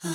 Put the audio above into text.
In